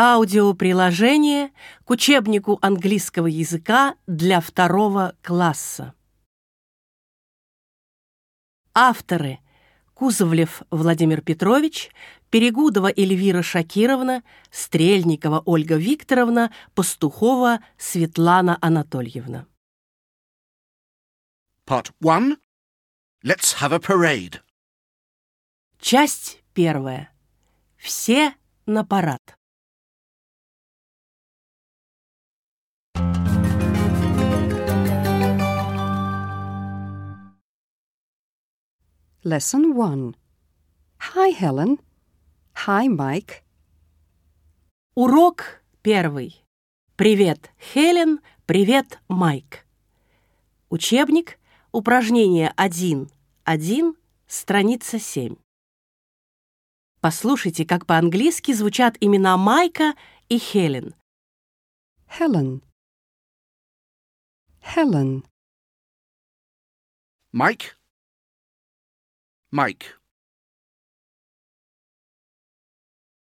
Аудиоприложение к учебнику английского языка для второго класса. Авторы Кузовлев Владимир Петрович, Перегудова Эльвира Шакировна, Стрельникова Ольга Викторовна, Пастухова Светлана Анатольевна. Part 1. Let's have a parade. Часть первая. Все на парад. Lesson 1. Hi, Helen. Hi, Mike. Урок первый. Привет, Хелен. Привет, Майк. Учебник. Упражнение 1.1. Страница 7. Послушайте, как по-английски звучат имена Майка и Хелен. Helen. Helen. Mike. Mike.